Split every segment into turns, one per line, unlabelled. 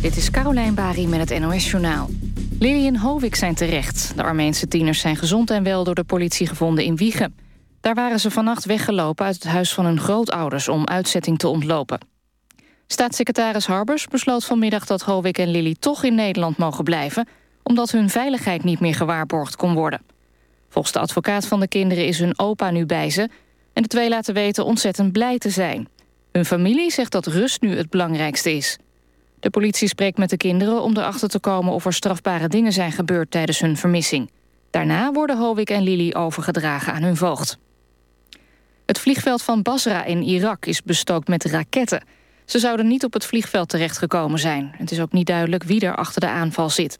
Dit is Carolijn Bari met het NOS Journaal. Lily en Hovik zijn terecht. De Armeense tieners zijn gezond en wel door de politie gevonden in Wiegen. Daar waren ze vannacht weggelopen uit het huis van hun grootouders... om uitzetting te ontlopen. Staatssecretaris Harbers besloot vanmiddag dat Hovik en Lily toch in Nederland mogen blijven... omdat hun veiligheid niet meer gewaarborgd kon worden. Volgens de advocaat van de kinderen is hun opa nu bij ze... en de twee laten weten ontzettend blij te zijn. Hun familie zegt dat rust nu het belangrijkste is. De politie spreekt met de kinderen om erachter te komen... of er strafbare dingen zijn gebeurd tijdens hun vermissing. Daarna worden Hovik en Lily overgedragen aan hun voogd. Het vliegveld van Basra in Irak is bestookt met raketten. Ze zouden niet op het vliegveld terechtgekomen zijn. Het is ook niet duidelijk wie er achter de aanval zit.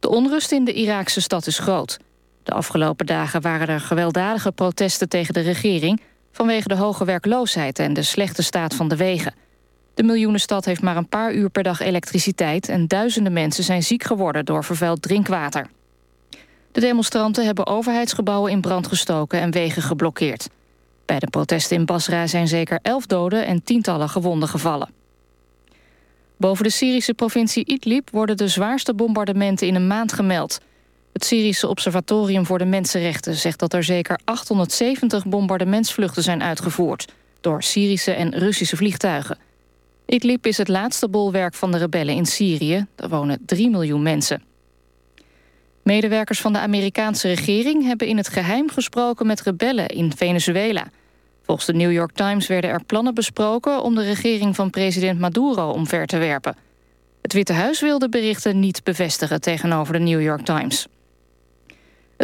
De onrust in de Iraakse stad is groot. De afgelopen dagen waren er gewelddadige protesten tegen de regering... vanwege de hoge werkloosheid en de slechte staat van de wegen. De miljoenenstad heeft maar een paar uur per dag elektriciteit... en duizenden mensen zijn ziek geworden door vervuild drinkwater. De demonstranten hebben overheidsgebouwen in brand gestoken... en wegen geblokkeerd. Bij de protesten in Basra zijn zeker elf doden en tientallen gewonden gevallen. Boven de Syrische provincie Idlib worden de zwaarste bombardementen in een maand gemeld. Het Syrische Observatorium voor de Mensenrechten zegt dat er zeker 870 bombardementsvluchten zijn uitgevoerd door Syrische en Russische vliegtuigen. Idlib is het laatste bolwerk van de rebellen in Syrië. Daar wonen 3 miljoen mensen. Medewerkers van de Amerikaanse regering hebben in het geheim gesproken met rebellen in Venezuela. Volgens de New York Times werden er plannen besproken om de regering van president Maduro omver te werpen. Het Witte Huis wil de berichten niet bevestigen tegenover de New York Times.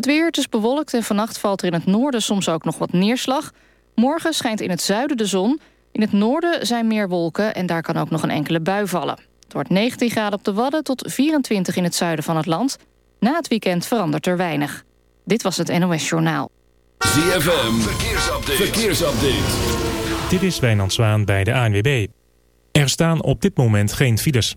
Het weer, het is bewolkt en vannacht valt er in het noorden soms ook nog wat neerslag. Morgen schijnt in het zuiden de zon. In het noorden zijn meer wolken en daar kan ook nog een enkele bui vallen. Het wordt 19 graden op de Wadden tot 24 in het zuiden van het land. Na het weekend verandert er weinig. Dit was het NOS Journaal.
ZFM, verkeersupdate. verkeersupdate.
Dit is Wijnand Zwaan bij de ANWB. Er staan op dit moment geen files.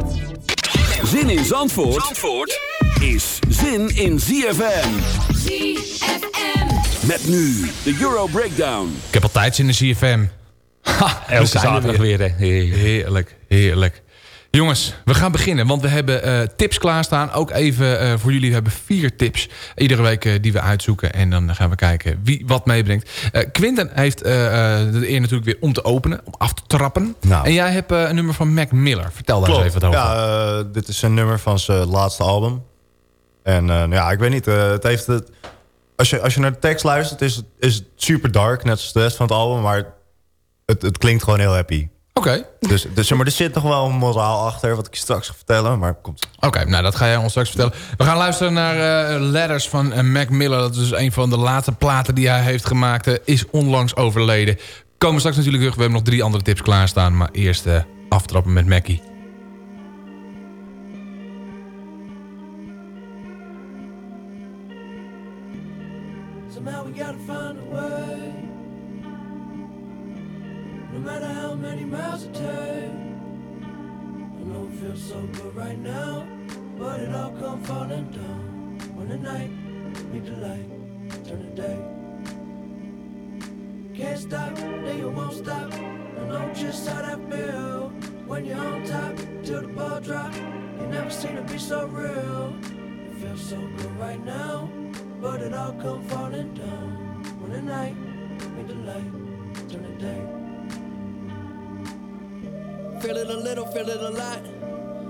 Zin in Zandvoort, Zandvoort is zin in ZFM.
ZFM.
Met nu de Euro Breakdown.
Ik heb altijd zin in CFM. Ha, elke
er
zaterdag weer. hè. Heerlijk, heerlijk. Jongens, we gaan beginnen, want we hebben eh, tips klaarstaan. Ook even eh, voor jullie, we hebben vier tips. Iedere week eh, die we uitzoeken. En dan gaan we kijken wie wat meebrengt. Quinten heeft de eer natuurlijk weer om te openen, om af te trappen.
Nou.
En jij hebt een nummer van Mac Miller. Vertel daar
Klopt.
eens even wat over.
Ja, dit is een nummer van zijn laatste album. En nou ja, ik weet niet, het heeft het... Als je, als je naar de tekst luistert, is het, is het super dark, net zoals de rest van het album. Maar het, het klinkt gewoon heel happy.
Oké,
Dus, dus maar, er zit nog wel een moraal achter, wat ik je straks ga vertellen. Maar komt.
Oké, nou dat ga jij ons straks vertellen. We gaan luisteren naar eh, Letters van eh, Mac Miller. Dat is dus een van de laatste platen die hij heeft gemaakt. eh, is onlangs overleden. Komen straks natuurlijk terug. We hebben nog drie andere tips klaarstaan. Maar eerst aftrappen met Mackie.
Stop, then you won't stop. I know just how that feel. When you're on top, till the ball drop. You never seen it be so real. It feels so good right now, but it all come falling down. When the night meet the light, turn the day.
Feel it a little, feel it a lot.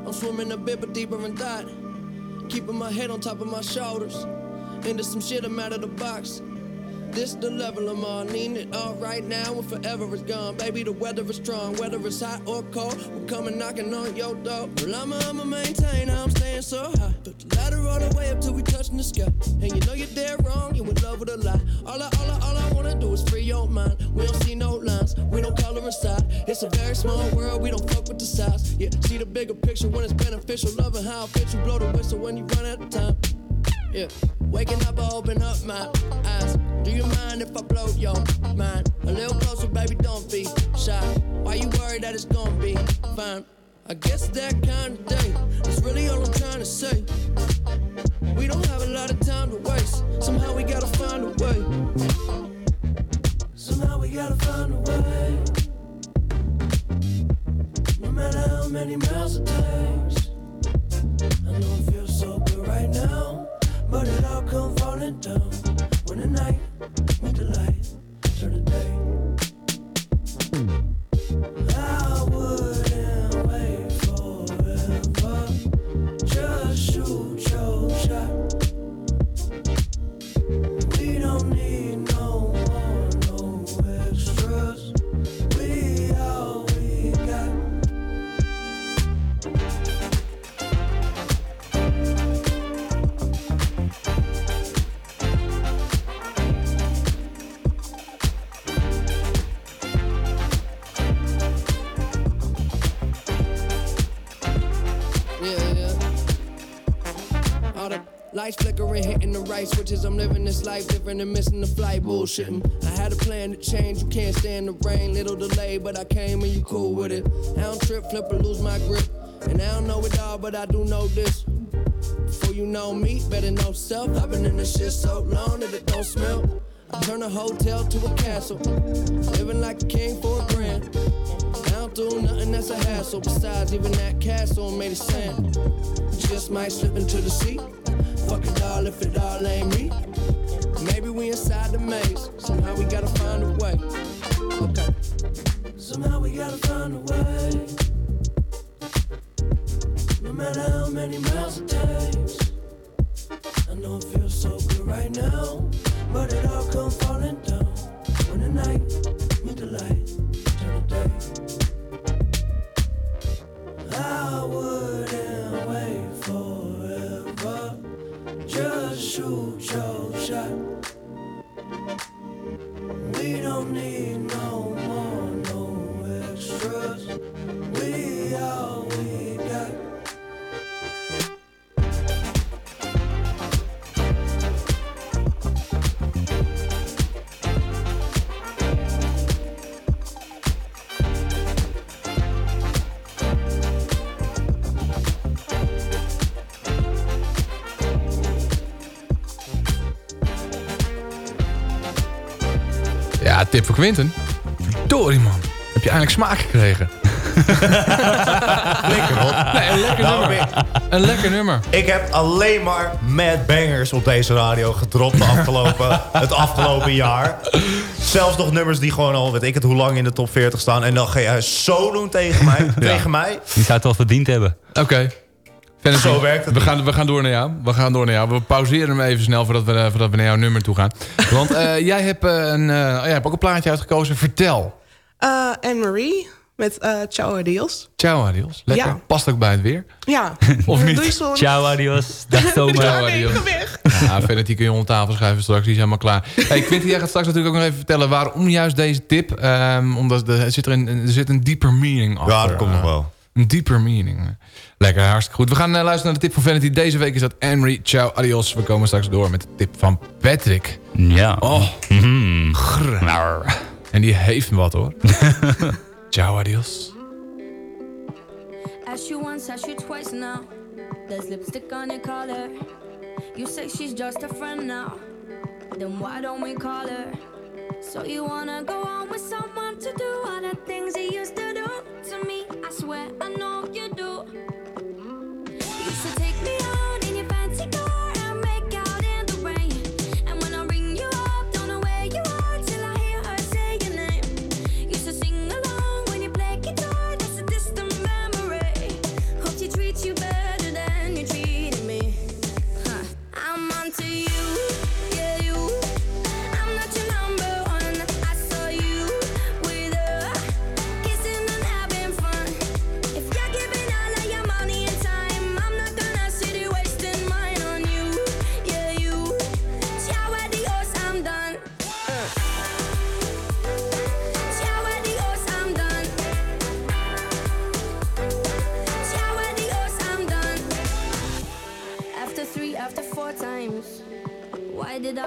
I'm swimming a bit, but deeper in thought. Keeping my head on top of my shoulders. Into some shit, I'm out of the box. This the level I'm on. Need it all right now and forever is gone. Baby, the weather is strong. Whether it's hot or cold, we're coming knocking on your door. Well, I'ma, I'ma maintain. I'm staying so high. Took the ladder all the way up till we touching the sky. And you know you're dead wrong. You in love with a lie. All I, all I, all I wanna do is free your mind. We don't see no lines. We don't color inside. It's a very small world. We don't fuck with the size. Yeah, see the bigger picture when it's beneficial. Loving how it fits you. Blow the whistle when you run out of time. Yeah, waking up, I open up my eyes. Do you mind if I blow your mind? A little closer, baby, don't be shy. Why you worried that it's gonna be fine? I guess that kind of day is really all I'm trying to say. We don't have a lot of time to waste. Somehow we gotta find a way. Somehow we gotta find a way. No matter how many miles it takes. I know it feels so but it all come falling down when the night meet the light turn the day. I wouldn't lights flickering, hitting the right switches. I'm living this life different and missing the flight bullshitting. Mm, I had a plan to change, you can't stand the rain. Little delay, but I came and you cool with it. I don't trip, flip, or lose my grip. And I don't know it all, but I do know this. Before you know me, better know self. I've been in this shit so long that it don't smell. I turn a hotel to a castle. Living like a king for a grand. I don't do nothing that's a hassle. Besides, even that castle made of sand. Just might slip into the sea. Fuck it all if it all ain't me. Maybe we inside the maze. Somehow we gotta find a way. Okay. Somehow we gotta find a way. No matter how many miles it takes. I know it feels so good right now, but it all come falling down when the night meet the light turn the day. I wouldn't wait just shoot your shot. We don't need
Quinten. Verdorie man. Heb je eindelijk smaak gekregen?
Lekker hoor.
Nee, een lekker
Nou,
nummer. Een lekker nummer.
Ik heb alleen maar mad bangers op deze radio gedropt de afgelopen, het afgelopen jaar. Zelfs nog nummers die gewoon al, weet ik het, hoe lang in de top 40 staan. En dan ga je zo doen tegen mij. Tegen mij.
Die zou het wel verdiend hebben.
Oké.
Zo werkt het
We gaan, we gaan door naar jou. We gaan door naar jou. We pauzeren hem even snel voordat we, eh, voordat we naar jouw nummer toe gaan. Want eh, jij, hebt, eh, een, eh, jij hebt ook een plaatje uitgekozen. Vertel.
Eh Anne-Marie met eh Ciao Adios.
Ciao, Adios. Lekker.
Ja.
Past ook bij het weer.
Ja.
Of niet?
Ciao, adios. Dag
Ciao.
Ja,
adios. Ja, Vanity kun je onder tafel schrijven straks. Die is helemaal klaar. Hey, Quinty, jij gaat straks natuurlijk ook nog even vertellen... waarom juist deze tip. Ehm, omdat er, er zit er, een, er zit een dieper meaning achter.
Ja, dat komt nog wel.
Een dieper meaning. Lekker, hartstikke goed. We gaan eh, luisteren naar de tip van Vanity. Deze week is dat Henry. Ciao, adios. We komen straks door met de tip van Patrick.
Ja.
Oh, grr.
Nou,
En die heeft wat hoor. Ciao, adios.
Ask you once, ask you twice now. There's lipstick on your collar. You say she's just a friend now. Then why don't we call her? So you wanna go on with someone to do all the things he used to do to me? I swear I know you do.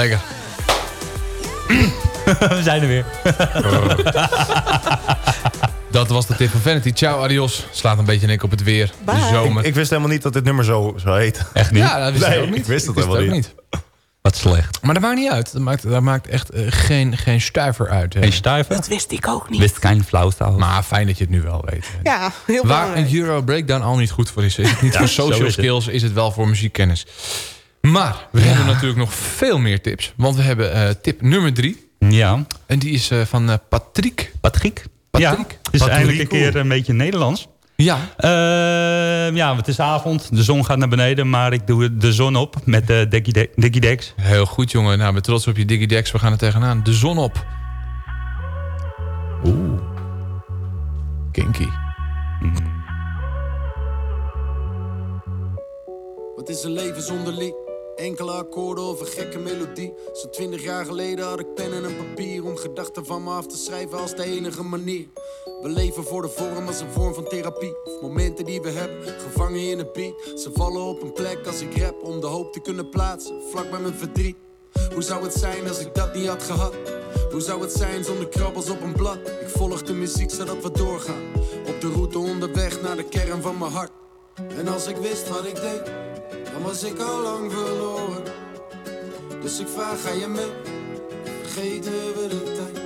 Lekker.
We zijn er weer.
Dat was de tip van Vanity. Ciao, adios. Slaat een beetje nek op het weer. De zomer.
Ik, ik wist helemaal niet dat dit nummer zo, zo heet.
Echt niet?
ja, dat wist
Nee,
ik ook niet.
ik wist het helemaal
ook
niet.
Wat slecht.
Maar dat maakt niet uit. Dat maakt, dat maakt echt eh, geen, geen stuiver uit. hè.
Geen stuiver?
Dat wist ik ook niet.
Wist geen flauwstaal.
Maar fijn dat je het nu wel weet.
Ja, heel
Waar
belangrijk.
een Euro Breakdown al niet goed voor is. Is het niet
Ja,
voor social
is het.
skills, is het wel voor muziekkennis. Maar we hebben natuurlijk nog veel meer tips. Want we hebben eh, tip nummer drie.
Ja.
En die is eh, van eh, Patrick.
Patrick?
Patrick?
Ja, het is eindelijk een keer een beetje Nederlands.
Ja.
Eh, ja, het is avond. De zon gaat naar beneden, maar ik doe de zon op met de Dickie De- Dickie Dex.
Heel goed, jongen. Nou, ben trots op je Diggy Dex. We gaan er tegenaan. De zon op. Oeh. Kinky.
Wat is een leven zonder lied? Enkele akkoorden of een gekke melodie. Zo'n twintig jaar geleden had ik pen en een papier om gedachten van me af te schrijven als de enige manier. We leven voor de vorm als een vorm van therapie. Of momenten die we hebben, gevangen in een beat. Ze vallen op een plek als ik rap om de hoop te kunnen plaatsen, vlak bij mijn verdriet. Hoe zou het zijn als ik dat niet had gehad? Hoe zou het zijn zonder krabbels op een blad? Ik volg de muziek zodat we doorgaan. Op de route onderweg naar de kern van mijn hart. En als ik wist wat ik deed, dan was ik al lang verloren. Dus ik vraag, ga je mee? Vergeten we de tijd?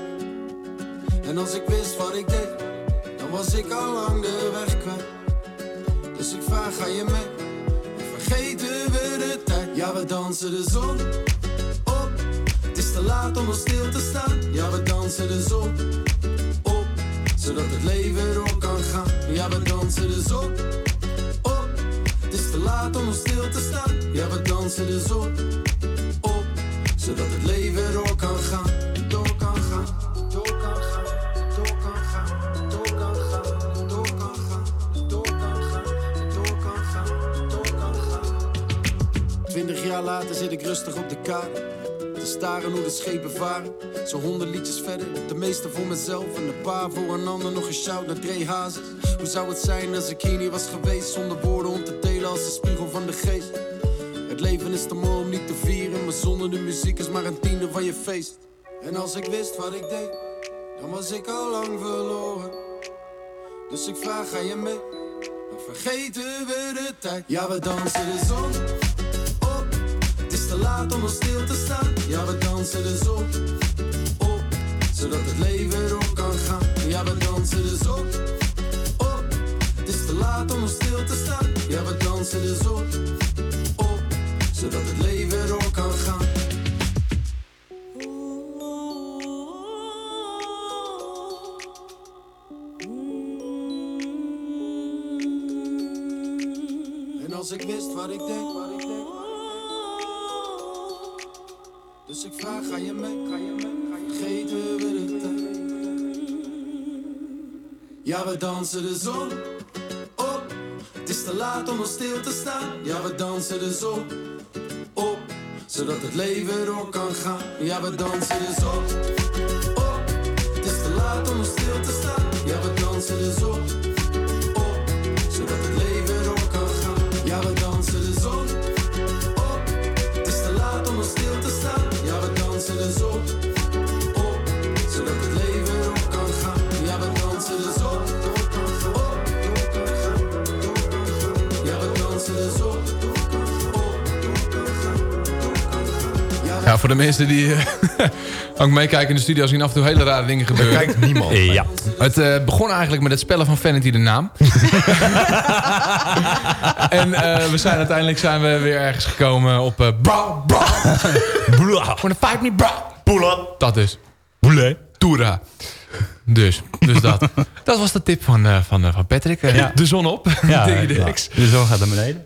En als ik wist wat ik deed, dan was ik al lang de weg kwijt. Dus ik vraag, ga je mee? Vergeten we de tijd? Ja, we dansen de zon op. Het is te laat om nog stil te staan. Ja, we dansen de zon op. Zodat het leven door kan gaan. Ja, we dansen de zon op. Het is te laat om stil te staan. Ja, we dansen dus de zon op, zodat het leven door kan gaan. Door kan gaan, door kan gaan, door kan gaan, door kan gaan, door kan gaan, door kan gaan, door kan gaan, door kan gaan. Twintig jaar later zit ik rustig op de kaart. Staren hoe de schepen varen. Zo honderd liedjes verder, de meeste voor mezelf. En een paar voor een ander, nog een shout naar Dre Hazes. Hoe zou het zijn als ik hier niet was geweest? Zonder woorden om te delen als de spiegel van de geest. Het leven is te mooi om niet te vieren. Maar zonder de muziek is maar een tiende van je feest. En als ik wist wat ik deed, dan was ik al lang verloren. Dus ik vraag, ga je mee? Dan vergeten we de tijd. Ja, we dansen de zon is te laat om nog stil te staan. Ja, we dansen de zon op. Zodat het leven door kan gaan. Ja, we dansen de zon op. Het is te laat om nog stil te staan. Ja, we dansen de zon op. Zodat het leven door kan gaan. Dansen de zon op. Het is te laat om nog stil te staan. Ja, we dansen de zon op. Zodat het leven door kan gaan. Ja, we dansen de zon op. Het is te laat om nog stil te staan. Ja, we dansen de zon
voor de mensen die eh, ook meekijken in de studio... zien af en toe hele rare dingen gebeuren.
kijkt niemand.
Ja.
Het eh, begon eigenlijk met het spellen van Vanity de naam. en eh, we zijn uiteindelijk zijn we weer ergens gekomen op... eh bra, bra. Bra. Wanna fight me, bra.
Poela.
Dat dus. Boele. Toera. Dus, dus dat. Dat was de tip van, eh, van, eh, van Patrick. Eh,
Ja.
De zon op.
Ja,
de
ja. De zon gaat naar beneden.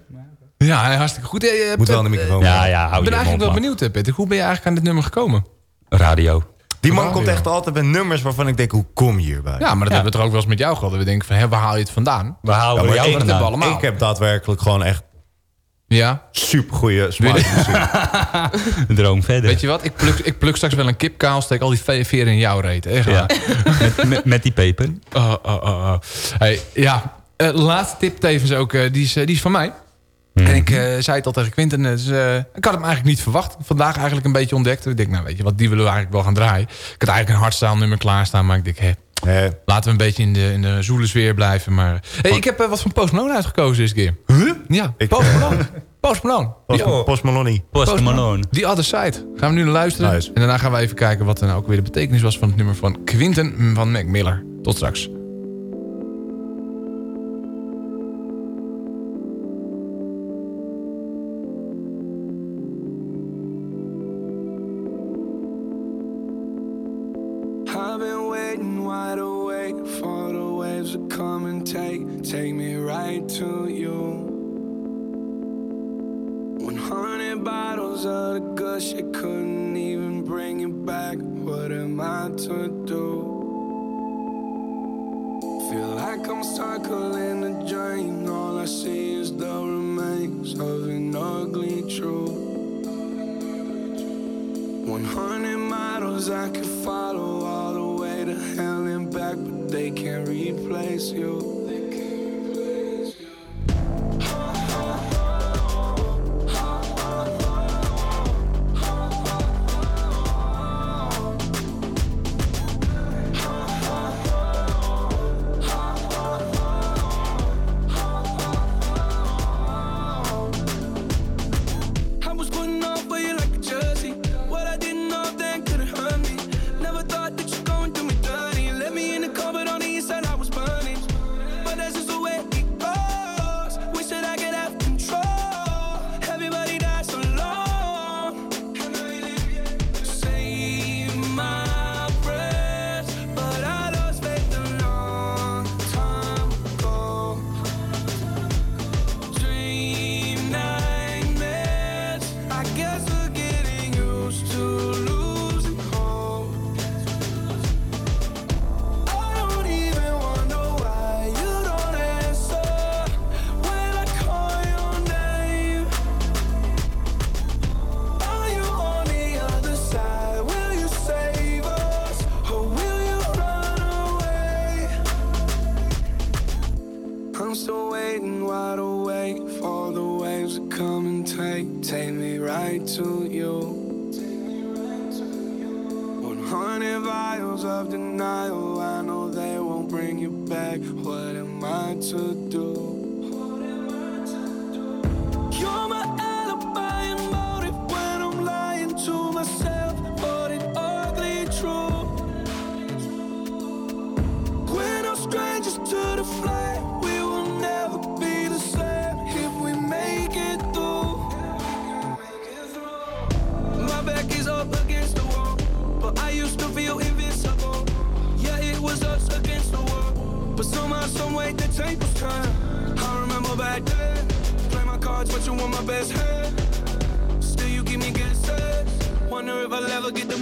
Ja, hartstikke goed. Eh, eh,
Moet wel aan de microfoon.
Ja, ja, hou
Ik ben
je
eigenlijk wel benieuwd, eh, Patrick. Hoe ben je eigenlijk aan dit nummer gekomen?
Radio.
Die man
Radio.
komt echt altijd met nummers waarvan ik denk, hoe kom je hierbij?
Ja, maar dat hebben we toch ook wel eens met jou gehad. Dat we denken van, hé, waar haal je het vandaan?
We
Ja, maar
jou vandaan.
allemaal.
Ik heb daadwerkelijk gewoon echt
Ja.
super goede.
Droom verder.
Weet je wat? Ik pluk, ik pluk straks wel een kip kaal, steek al die ve- veren in jouw reet. Echt
Ja. met, met, met die peper.
Oh, oh, oh, oh. Hey, ja, eh, laatste tip tevens ook, eh, die, is, eh, die is van mij. En ik eh, zei het al tegen Quinten, eh, dus, eh, ik had hem eigenlijk niet verwacht. Vandaag eigenlijk een beetje ontdekt. Ik denk, nou weet je wat, die willen we eigenlijk wel gaan draaien. Ik had eigenlijk een hardstyle nummer klaarstaan, maar ik denk,
Eh,
laten we een beetje in de, in de zoele sfeer blijven. Maar hey, ik heb eh, wat van Post Malone uitgekozen deze keer. Huh? Ja,
Ik,
Post Malone. Post Malone.
Post,
Ja.
Post Maloney.
Post Malone.
The Other Side. Gaan we nu naar luisteren.
Nice.
En daarna gaan we even kijken wat er nou ook weer de betekenis was van het nummer van Quinten van Mac Miller. Tot straks.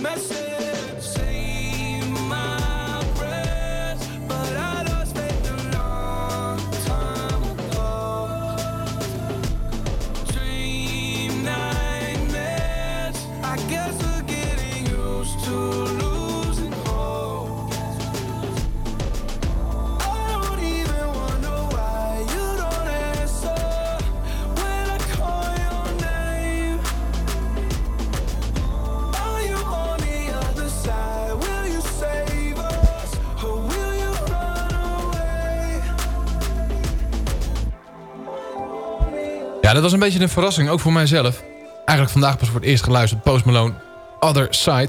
I'll
Ja, dat was een beetje een verrassing, ook voor mijzelf. Eigenlijk vandaag pas voor het eerst geluisterd. Post Malone, Other Side.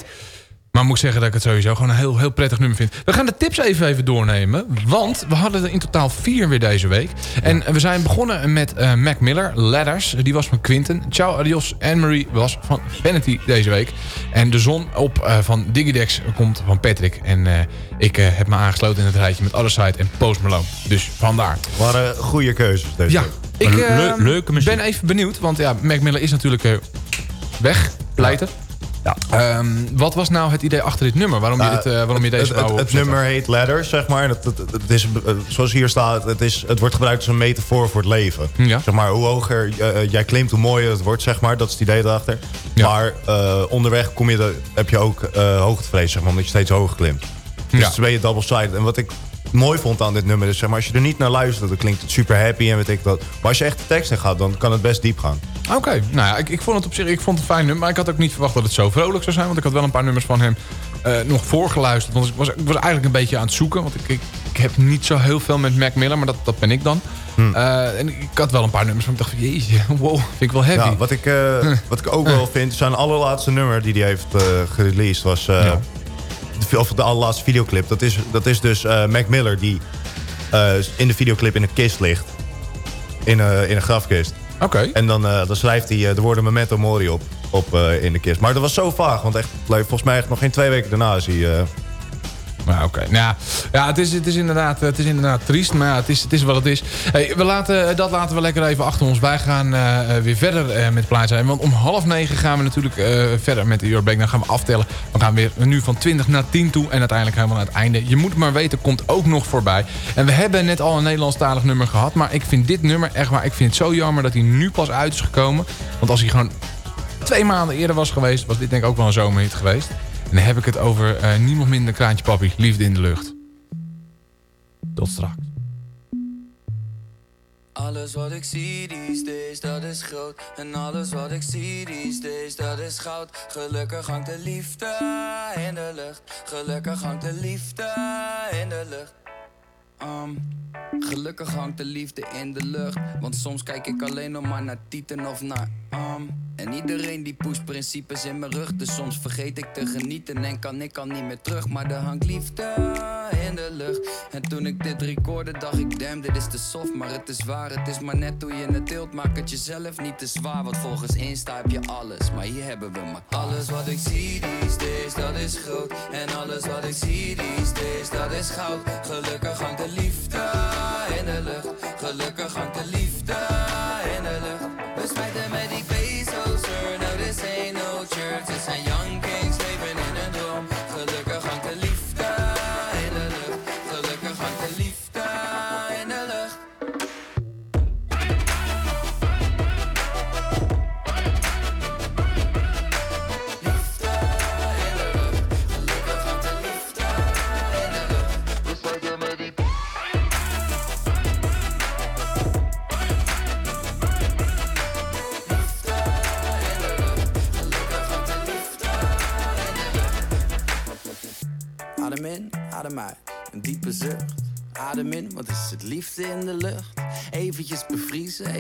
Maar moet ik zeggen dat ik het sowieso gewoon een heel, heel prettig nummer vind. We gaan de tips even, even doornemen. Want we hadden er in totaal vier weer deze week. En we zijn begonnen met eh, Mac Miller, Ladders. Die was van Quinten. Ciao Adios, Anne-Marie was van Vanity deze week. En de zon op eh, van Digidex komt van Patrick. En eh, ik heb me aangesloten in het rijtje met Other Side en Post Malone. Dus vandaar.
waren goede keuzes deze
Ja,
week.
Ik eh, ben even benieuwd. Want ja, Mac Miller is natuurlijk eh, weg, pleiten. Ehm, wat was nou het idee achter dit nummer? Waarom, je,
Nou,
dit, eh, waarom je deze
het, het, het
opzetten?
nummer heet Ladders, zeg maar. Het, het, het is, eh, zoals hier staat, het, is, het wordt gebruikt als een metafoor voor het leven. Zeg maar, hoe hoger jij klimt, hoe mooier het wordt, zeg maar. Dat is het idee erachter. Maar onderweg kom je de, heb je ook hoogtevrees, zeg maar, omdat je steeds hoger klimt. Dus
Ja.
het ben je double-sided. En wat ik mooi vond aan dit nummer is, zeg maar, als je er niet naar luistert, dan klinkt het super happy en weet ik dat. Maar als je echt de tekst in gaat, dan kan het best diep gaan.
Oké, nou ja, ik, ik vond het op zich ik vond het een fijn nummer. Maar ik had ook niet verwacht dat het zo vrolijk zou zijn. Want ik had wel een paar nummers van hem eh, nog voorgeluisterd. Want ik was, ik was eigenlijk een beetje aan het zoeken. Want ik, ik, ik heb niet zo heel veel met Mac Miller, maar dat, dat ben ik dan. Eh, en ik had wel een paar nummers van ik dacht jeetje, wow, vind ik wel heavy.
Ja, wat ik, eh, wat ik ook wel vind, zijn allerlaatste nummer die hij heeft gereleased was... of de allerlaatste videoclip. Dat is, dat is dus eh, Mac Miller die eh, in de videoclip in een kist ligt. In, een in een grafkist.
Oké.
En dan, eh, dan schrijft hij eh, de woorden Memento Mori op, op eh, in de kist. Maar dat was zo vaag, want echt, volgens mij echt nog geen twee weken daarna is hij... eh,
Maar oké, nou ja, het, is, het, is inderdaad, het is inderdaad triest, maar het, is, het is wat het is. Hey, we laten, dat laten we lekker even achter ons. Wij gaan eh, eh, weer verder eh, met plaats zijn. Want om half negen gaan we natuurlijk eh, verder met de Eurobreak. Dan gaan we aftellen. We gaan weer nu van 20 naar 10 toe en uiteindelijk helemaal naar het einde. Je moet maar weten, komt ook nog voorbij. En we hebben net al een Nederlandstalig nummer gehad. Maar ik vind dit nummer echt waar. Ik vind het zo jammer dat hij nu pas uit is gekomen. Want als hij gewoon twee maanden eerder was geweest... was dit denk ik ook wel een zomerhit geweest. En dan heb ik het over eh, niemand minder Kraantje Papi. Liefde in de lucht. Tot straks.
Alles wat ik zie these days, dat is groot. En alles wat ik zie these days, dat is goud. Gelukkig hangt de liefde in de lucht. Gelukkig hangt de liefde in de lucht. Um, gelukkig hangt de liefde in de lucht. Want soms kijk ik alleen nog maar naar Tieten of naar um. En iedereen die pusht principes in mijn rug. Dus soms vergeet ik te genieten en kan ik al niet meer terug. Maar er hangt liefde in de lucht. En toen ik dit recorde, dacht ik: damn, dit is te soft. Maar het is waar, het is maar net hoe je het deelt. Maak het jezelf niet te zwaar. Want volgens Insta heb je alles. Maar hier hebben we maar alles wat ik zie these days, dat is groot. En alles wat ik zie these days, dat is goud. Gelukkig hangt liefde in de lucht. Gelukkig hangt de liefde in de lucht. We smijten met die pesos, sir. No, this ain't no church. Dit zijn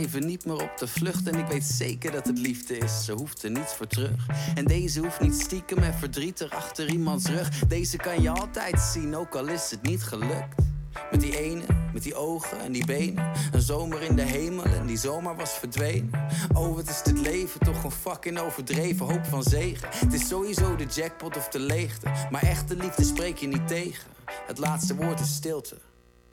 even niet meer op de vlucht. En ik weet zeker dat het liefde is, ze hoeft er niets voor terug. En deze hoeft niet stiekem en verdrietig achter iemands rug. Deze kan je altijd zien, ook al is het niet gelukt. Met die ene, met die ogen en die benen. Een zomer in de hemel en die zomer was verdwenen. Oh, wat is dit leven toch een fucking overdreven hoop van zegen. Het is sowieso de jackpot of de leegte. Maar echte liefde spreek je niet tegen. Het laatste woord is stilte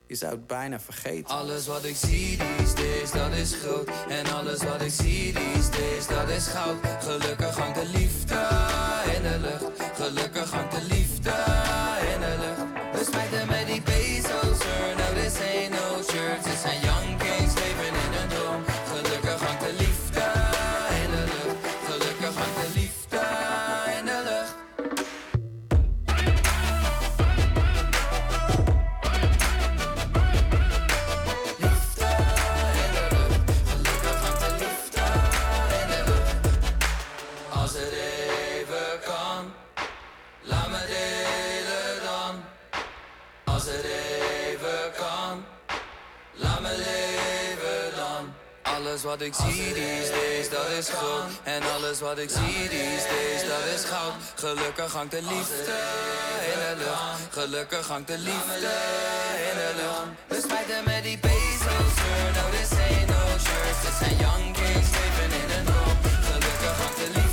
je zou het bijna vergeten.
Alles wat ik zie die days, dat is groot. En alles wat ik zie die days, dat is goud. Gelukkig hangt de liefde in de lucht. Gelukkig hangt de liefde alles wat ik zie is deze, dat is goud. En alles wat ik zie is deze, dat is goud. Gelukkig hangt de liefde in de lucht. Gelukkig hangt de liefde in de lucht. We spijten met die bezels, sir. No, this ain't no church. Dit zijn young kids, leven in een hoop. Gelukkig hangt de liefde.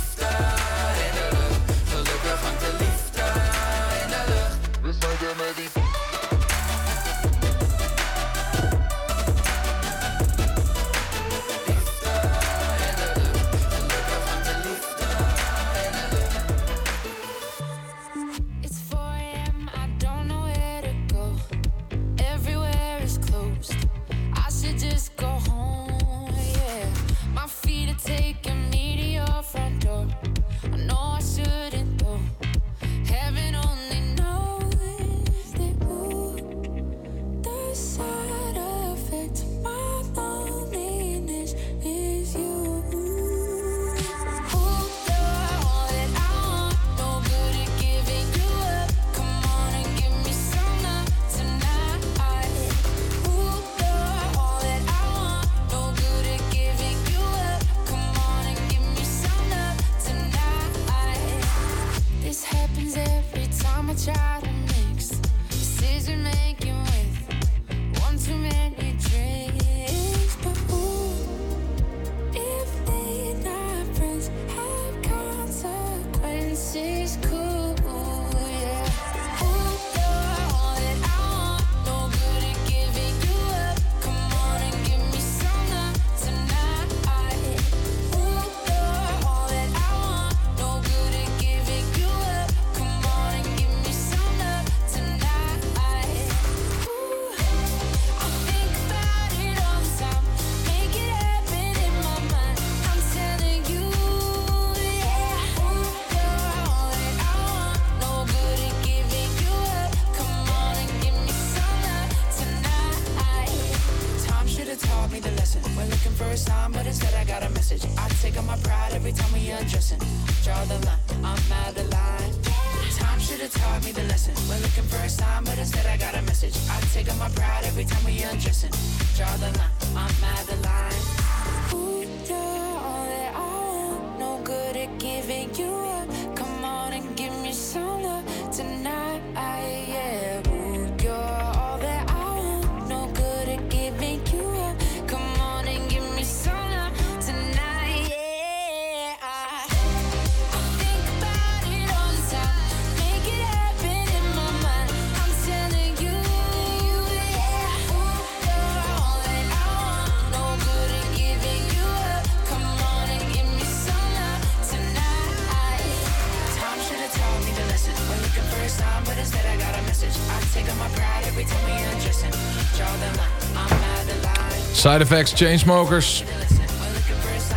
Side
Effects, Chainsmokers.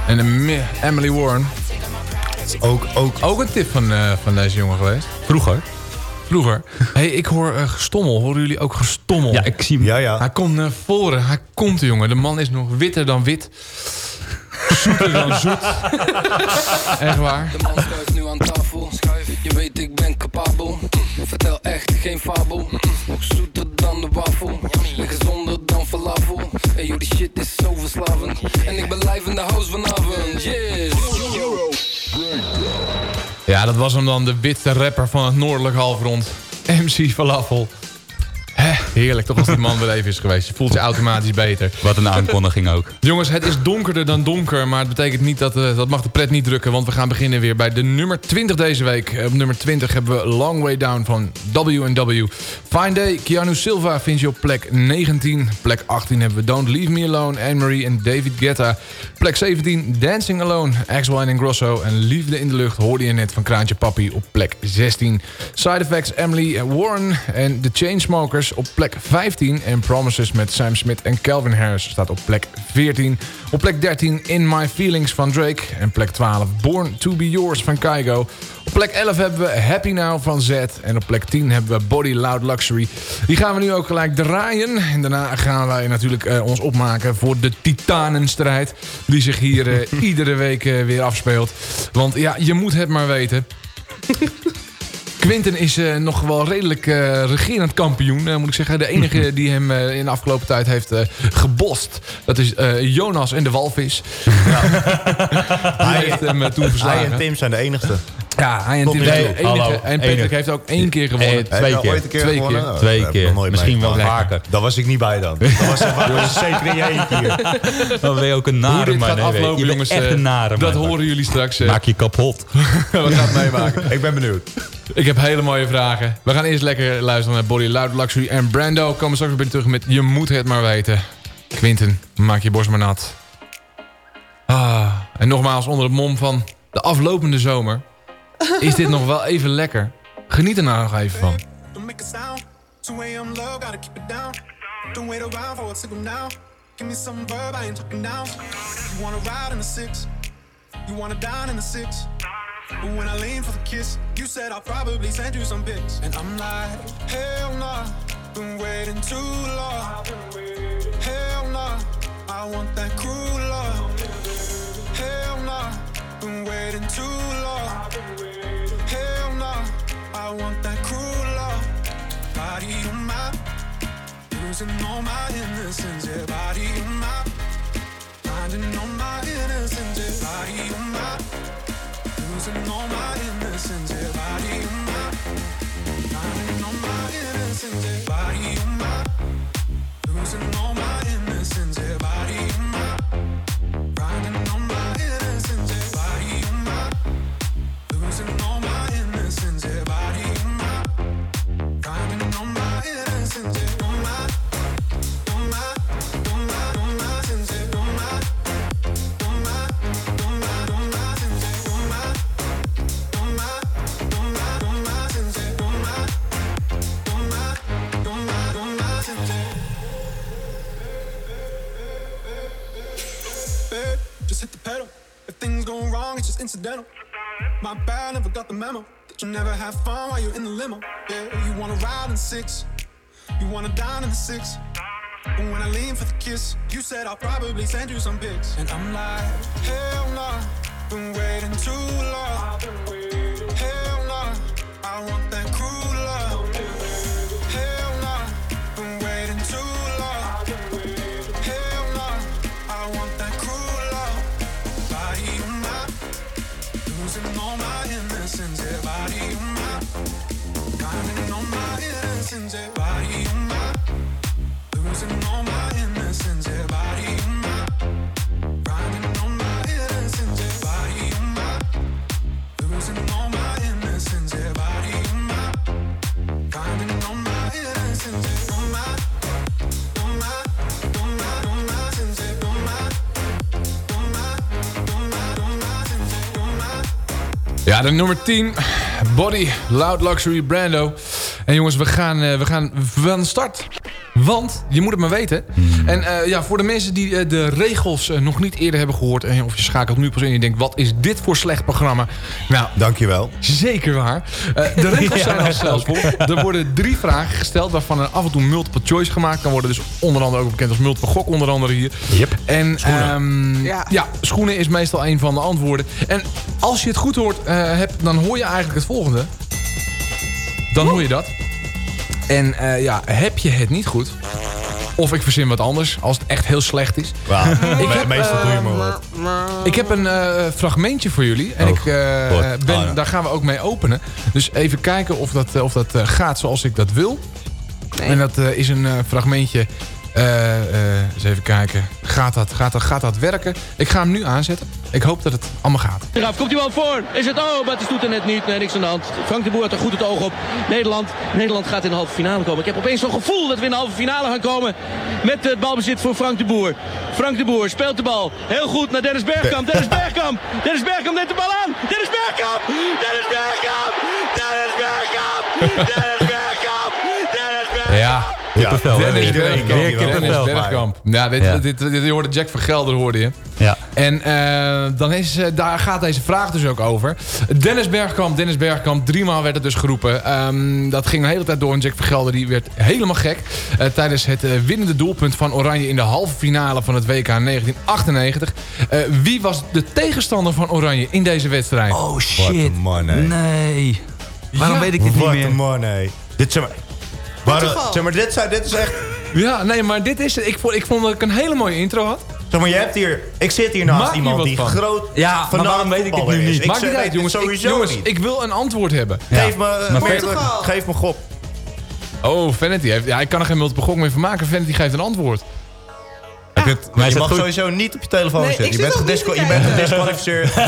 En Emily Warren.
Dat is ook, ook,
ook een tip van, eh, van deze jongen geweest.
Vroeger.
Vroeger. hey, ik hoor eh, gestommel. Horen jullie ook gestommel?
Ja, ik zie hem.
Ja, ja.
Hij komt naar voren. Hij komt, jongen. De man is nog witter dan wit. Zoeter dan zoet. echt waar.
De man schuift nu aan tafel. Schuif, je weet ik ben capabel. Vertel echt geen fabel. Hey joh die shit is zo verslavend. En ik ben live in de house vanavond. Yes.
Ja, dat was hem dan, de witte rapper van het noordelijk halfrond. MC Falafel. Heerlijk, toch als die man weer even is geweest. Je voelt je automatisch beter.
Wat een aankondiging ook.
Jongens, het is donkerder dan donker, maar het betekent niet dat, eh, dat mag de pret niet drukken. Want we gaan beginnen weer bij de nummer 20 deze week. Op nummer 20 hebben we Long Way Down van W&W. Fine Day, Keanu Silva vind je op plek 19. Plek 18 hebben we Don't Leave Me Alone, Anne-Marie en David Guetta. Plek 17, Dancing Alone, X-Wine en Grosso. En Liefde in de Lucht hoorde je net van Kraantje Papi op plek 16. Side Effects, Emily Warren en The Chainsmokers op plek 15. En Promises met Sam Smith en Calvin Harris staat op plek 14. Op plek 13 In My Feelings van Drake. En plek 12 Born To Be Yours van Kygo. Op plek 11 hebben we Happy Now van Z. En op plek 10 hebben we Body Loud Luxury. Die gaan we nu ook gelijk draaien. En daarna gaan wij natuurlijk eh, ons opmaken voor de titanenstrijd. Die zich hier eh, iedere week eh, weer afspeelt. Want ja, je moet het maar weten. Quinten is eh, nog wel redelijk eh, regerend kampioen, eh, moet ik zeggen. De enige die hem in de afgelopen tijd heeft gebost, dat is Jonas en de walvis. Die heeft hem toen verslagen.
Hij en Tim zijn de enigste.
Ja, hij en enige. En Patrick heeft ook één keer gewonnen.
Eh, twee keer. ooit een keer
Twee
gewonnen?
keer.
Oh, Twee dat keer.
Misschien wel vaker.
Daar was ik niet bij dan. Dat was, dat was zeker in je eentje.
Dan ben je ook een nare man.
gaat
hè, weet je.
aflopen,
Je bent
jongens,
echt
eh,
een nare
dat horen jullie straks. eh.
Maak je kapot.
We gaan het meemaken.
Ik ben benieuwd.
Ik heb hele mooie vragen. We gaan eerst lekker luisteren naar Body Loud Luxury en Brando. Komen straks weer terug met Je moet het maar weten. Quinten, maak je borst maar nat. Ah, en nogmaals onder het mom van de aflopende zomer... is dit nog wel even lekker. Geniet er nou nog even van.
Don't make a sound. 2 a.m. low, gotta keep it down. Don't wait around for a signal now. Give me some verb, I ain't talking down. You wanna ride in the six? You wanna dine in the six? But when I lean for the kiss, you said I'll probably send you some pics. And I'm like, hell nah, been waiting too long. Hell nah, I want that cruel love. Hell nah, been waiting too long. I want that cruel love. Body on my, losing all my innocence. Yeah, body on my, finding all my innocence. Yeah, body on my, losing all my innocence. Yeah, body on my, finding all my innocence. Yeah, body on my, losing all my innocence. Yeah, If things go wrong, it's just incidental. My bad, never got the memo. That you never have fun while you're in the limo. Yeah, you wanna ride in six. You wanna dine in the six. But when I lean for the kiss, you said I'll probably send you some pics. And I'm like, hell nah, been waiting too long. Hell nah, I want that cruel
De nummer 10. Body Loud Luxury Brando. En jongens, we gaan, eh, we gaan van start. Want, je moet het maar weten. En eh, ja, voor de mensen die eh, de regels eh, nog niet eerder hebben gehoord... En, of je schakelt nu pas in en je denkt, wat is dit voor slecht programma? Nou,
Dankjewel.
Zeker waar. Eh, de regels
Ja,
zijn als volgt. Er worden drie vragen gesteld, waarvan er af en toe multiple choice gemaakt kan worden. Dus onder andere ook bekend als multiple gok, onder andere hier. En schoenen.
Ja.
ja. schoenen is meestal een van de antwoorden. En als je het goed hoort, eh, hebt, dan hoor je eigenlijk het volgende. Dan hoor je dat. En eh, ja, heb je het niet goed... Of ik verzin wat anders, als het echt heel slecht is.
Ik heb, meestal doe je maar wat.
Ik heb een eh, fragmentje voor jullie. En
Oh,
ik, eh, ben,
Oh, ja.
daar gaan we ook mee openen. Dus even kijken of dat, eh, of dat eh, gaat zoals ik dat wil. En dat eh, is een eh, fragmentje. Eh, eh, eens even kijken. Gaat dat, gaat, dat, gaat dat werken? Ik ga hem nu aanzetten. Ik hoop dat het allemaal gaat.
Eraf, komt hij wel voor? Is het? Oh, maar het doet er net niet. Nee, niks aan de hand. Frank de Boer had er goed het oog op. Nederland, Nederland gaat in de halve finale komen. Ik heb opeens zo'n gevoel dat we in de halve finale gaan komen. Met het balbezit voor Frank de Boer. Frank de Boer speelt de bal. Heel goed naar Dennis Bergkamp. Dennis Bergkamp. Dennis Bergkamp neemt de bal aan. Dennis Bergkamp. Dennis Bergkamp. Dennis Bergkamp. Dennis Bergkamp. Dennis Bergkamp.
Ja. Dennis. Bergkamp.
Weer
Dennis
kippenvel.
Bergkamp. Ja, dit,
Ja.
Dit, dit, dit, je hoorde Jack van Gelder, hoorde je.
Ja.
En eh, dan is, eh, daar gaat deze vraag dus ook over. Dennis Bergkamp, Dennis Bergkamp. Driemaal werd het dus geroepen. Ehm, dat ging de hele tijd door. En Jack van Gelder die werd helemaal gek. eh, tijdens het winnende doelpunt van Oranje in de halve finale van het WK 1998. Eh, wie was de tegenstander van Oranje in deze wedstrijd?
Oh shit.
man.
Nee. Waarom
Ja.
weet ik dit niet
Wat
meer?
een man, hé. Dit, zeg maar,
Portugal.
zeg maar, dit, zijn, dit is echt...
Ja, nee, maar dit is... Ik vond, ik vond dat ik een hele mooie intro had.
Zeg maar, je hebt hier... Ik zit hier naast
Maak
iemand die
van.
groot...
Ja, maar waarom weet ik het nu niet?
Ik
Maakt
zeg,
niet uit, jongens. Ik,
Sowieso
jongens,
niet.
ik wil een antwoord hebben.
Geef me,
Maar
Portugal.
geef me gok.
Oh, Vanity heeft... Ja, ik kan er geen multiple gok meer van maken. Vanity geeft een antwoord.
Maar
je
dat
mag
goed?
sowieso niet op je telefoon
Nee, ik
zitten. Je
zit
bent,
te
je bent gedisqualificeerd.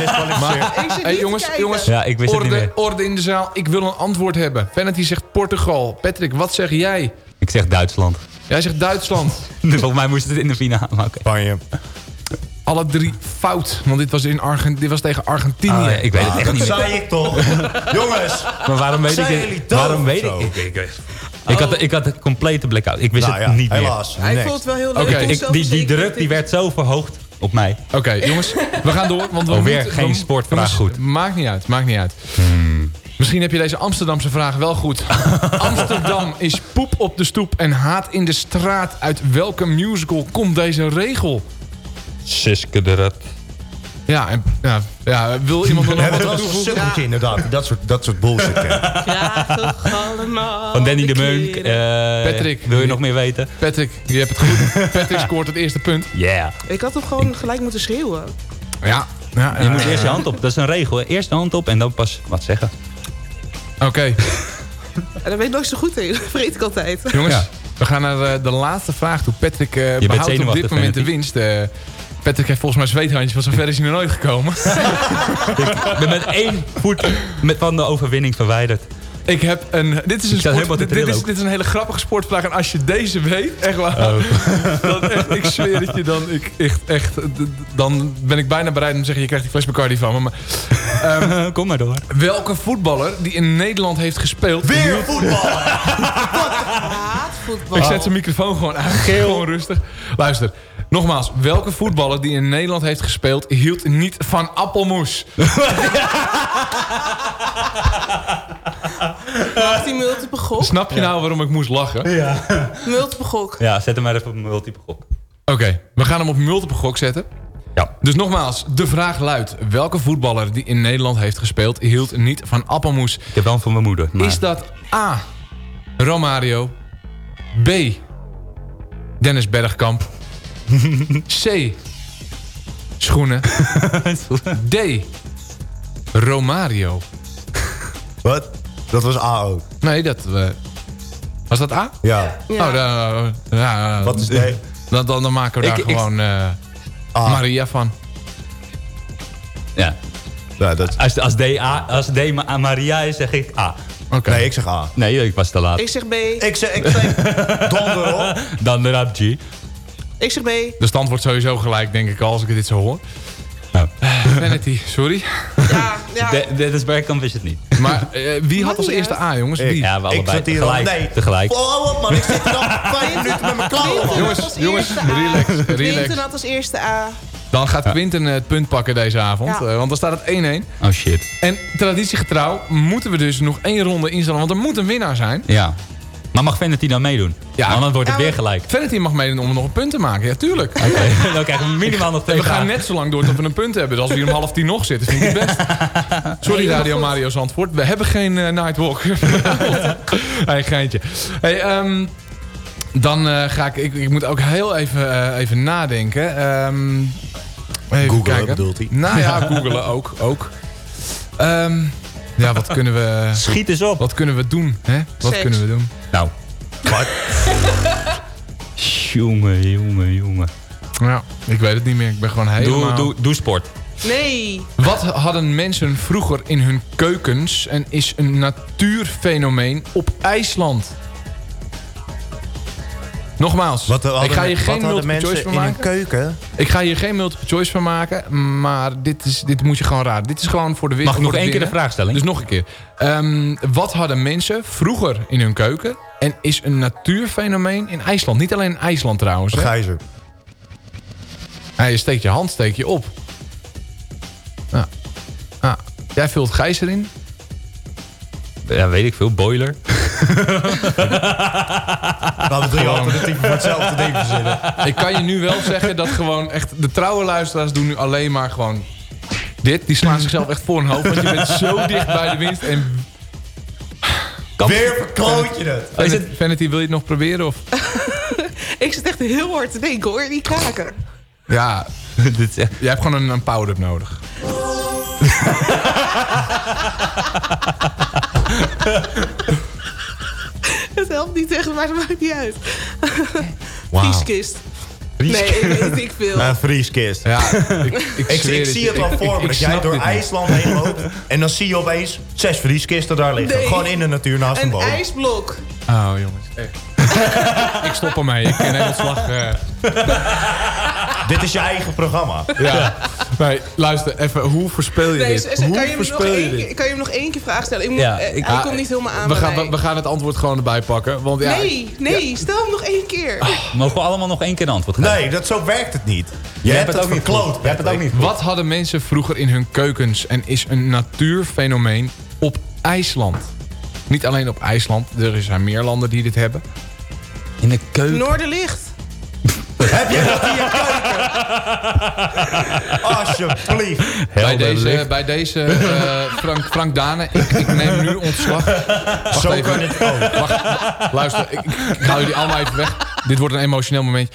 Hey, jongens, jongens.
Ja, ik wist het
orde,
niet
orde in de zaal. Ik wil een antwoord hebben. Vanity zegt Portugal. Patrick, wat zeg jij?
Ik zeg Duitsland.
Jij zegt Duitsland.
Volgens mij moest het in de finale. maar Oké.
Spanje.
Alle drie fout. Want dit was, in Argen, dit was tegen Argentinië.
Oh, ja, ik weet het echt
Dat
niet meer.
zei ik toch. Jongens.
Maar waarom weet ik dit? Waarom weet ik ik, ik, ik, had, ik had het complete blackout. Ik wist
Nou
het
ja,
niet meer.
helaas.
Hij
Next.
vond het wel heel leuk.
Ik, die, druk die werd zo verhoogd op mij.
Oké, jongens. We gaan door. Want we
Oh, weer
moeten-
geen
we-
sportvraag goed.
Maakt niet uit. Maakt niet uit.
Hmm.
Misschien heb je deze Amsterdamse vraag wel goed. Amsterdam is poep op de stoep en haat in de straat. Uit welke musical komt deze regel?
Siske de Rat.
Ja, en, ja, ja wil iemand nog
Het
wat
een
toevoegen?
inderdaad. Dat soort, dat soort bullshit.
Ja, toch allemaal.
Van Danny de
de
eh,
Patrick.
Wil je nog meer weten?
Patrick, je hebt het goed. Patrick scoort het eerste punt.
Yeah.
Ik had hem gewoon gelijk moeten schreeuwen.
Ja. ja
Je
ja,
moet
ja.
eerst je hand op. Dat is een regel. hè. Eerst de hand op en dan pas wat zeggen.
Oké,
En daar ben ik nooit zo goed in. Dat vergeet ik altijd.
jongens.
Ja.
We gaan naar eh, de laatste vraag toe. Patrick eh behoudt op dit moment de winst. Eh, Patrick heeft volgens mij zweethandjes, want zover is hij nog nooit gekomen.
Ik ben met één voet met van de overwinning verwijderd.
Ik heb een. Dit is een,
Ik
sport, dit, is, dit is een hele grappige sportvraag. En als je deze weet, echt waar.
Oh.
Dan echt, ik zweer het je, dan, ik, echt, echt, dan ben ik bijna bereid om te zeggen: je krijgt die fles Bacardi van me. Maar, ehm,
Kom maar door.
welke voetballer die in Nederland heeft gespeeld.
Weer
hield-
voetbal.
Haat voetbal.
Ik zet zijn microfoon gewoon aan. Gewoon rustig. Luister. Nogmaals, welke voetballer die in Nederland heeft gespeeld... hield niet van appelmoes?
Mag die multiple gok?
Snap je nou waarom ik moest lachen?
Ja.
Multiple gok.
Ja, zet hem maar even op multiple gok.
Oké, we gaan hem op multiple gok zetten.
Ja.
Dus nogmaals, de vraag luidt... welke voetballer die in Nederland heeft gespeeld... hield niet van appelmoes?
Ik heb wel van mijn moeder. Maar...
Is dat A. Romario... B. Dennis Bergkamp... C. Schoenen... D. Romario.
Wat? Dat was A ook.
Nee, dat... eh, was dat A?
Ja.
Ja.
Oh, dan, eh, ja,
Wat is D?
Dan, dan, dan maken we daar
Ik-
gewoon eh,
A.
Maria van.
Ja.
Ja, dat...
Als, als, D, A, als D Ma- Maria is, zeg ik A.
Oké.
Nee, ik zeg A.
Nee, ik was te laat.
Ik zeg B.
Ik zeg, ik zeg donder op.
Dan de rap G.
Ik zeg B.
De stand wordt sowieso gelijk, denk ik al, als ik dit zo hoor.
Nou.
Vanity, sorry.
Ja, ja.
De- Dennis Bergkamp is het niet.
Maar eh, wie had als eerste. A, jongens?
Ik.
Wie?
Ja, we
Ik
allebei
al...
tegelijk.
Nee.
tegelijk.
Oh, op man. Ik zit hier al vijf minuten met mijn klauwen.
Jongens, jongens,
A.
relax,
Quinten
relax.
had als eerste A.
Dan gaat Quinten het punt pakken deze avond.
Ja.
eh, want dan staat het 1-1.
Oh shit.
En traditiegetrouw moeten we dus nog één ronde instellen. Want er moet een winnaar zijn.
Ja. Maar mag Vanity dan meedoen?
Ja.
Want dan wordt het
Ja,
weer gelijk.
Vanity mag meedoen om nog een punt te maken. Ja, tuurlijk.
Oké, dan krijgen we minimaal nog
En
twee
we gaan net zo lang door tot we een punt hebben. Dus als we hier om half tien nog zitten, vind ik het best. Sorry Radio Mario Zandvoort. We hebben geen eh, Nightwalk. hey, geintje. Hey, ehm, dan eh, ga ik, ik... Ik moet ook heel even, eh, even nadenken. Ehm, even
Googlen
kijken.
bedoelt hij.
Nou ja, googelen ook. ook. Ehm, ja, wat kunnen we...
Schiet eens op.
Wat kunnen we doen? Hè? Wat
Seks.
kunnen we doen?
Nou,
Wat?
jongen, jongen, jongen.
Ja, ik weet het niet meer. Ik ben gewoon helemaal...
Doe, doe, doe sport.
Nee.
Wat hadden mensen vroeger in hun keukens en is een natuurfenomeen op IJsland? Nogmaals,
Wat hadden,
ik ga hier geen multiple choice van maken.
keuken?
Ik ga hier geen multiple choice van maken, maar dit, is, dit moet je gewoon raden. Dit is gewoon voor de
Mag ik
voor
nog één keer de vraag stellen?
Dus nog een keer. Ehm, wat hadden mensen vroeger in hun keuken en is een natuurfenomeen in IJsland? Niet alleen in IJsland trouwens.
Een
hè?
gijzer.
Ja, je steekt je hand steek je op. Ja. Ja. Jij vult gijzer in.
Ja, weet ik veel. Boiler.
Voor hetzelfde ding verzinnen.
Ik kan je nu wel zeggen dat gewoon echt de trouwe luisteraars doen nu alleen maar gewoon dit. Die slaan zichzelf echt voor hun hoofd. Want je bent zo dicht bij de winst. En
Weer verkloot je het.
Vanity, Vanity, wil je het nog proberen? Of?
Ik zit echt heel hard te denken hoor, die kraken.
Ja,
Dit is echt...
jij hebt gewoon een, een powder nodig.
Het helpt niet echt, maar het maakt niet uit.
Wauw.
Vrieskist. Nee, ik weet ik veel.
Een vrieskist.
Ja, ik, ik,
zie het al voor me. Dat jij door. IJsland heen loopt. En dan zie je opeens zes vrieskisten daar liggen.
Nee.
Gewoon in de natuur naast een
Een
boom.
ijsblok.
Oh jongens, echt. ik stop ermee. Ik ken heel slag. eh,
Dit is je eigen programma.
ja. Nee, luister even. Hoe voorspel je
Nee,
dit? Hoe
kan, je hem nog
voorspel je
één,
dit?
keer- kan je hem nog één keer vraag stellen? Ik, moet,
Ja,
eh,
ik-
hij
Ah,
komt niet helemaal aan
we gaan, we, we gaan het antwoord gewoon erbij pakken. Want ja,
nee, nee, stel hem nog één keer.
Mogen we allemaal nog één keer een antwoord geven?
Nee, dat, zo werkt het niet. Je hebt het
ook niet goed. Je hebt het ook niet goed.
Wat hadden mensen vroeger in hun keukens en is een natuurfenomeen op IJsland? Niet alleen op IJsland, er zijn meer landen die dit hebben.
In de keuken.
Noorderlicht.
Heb je dat in je keuken? Alsjeblieft.
Bij deze, bij deze eh, Frank, Frank Dane, ik, ik neem nu ontslag. Wacht
Zo
even.
kan het ook.
Wacht, luister, ik, ik, ik haal jullie allemaal even weg. Dit wordt een emotioneel momentje.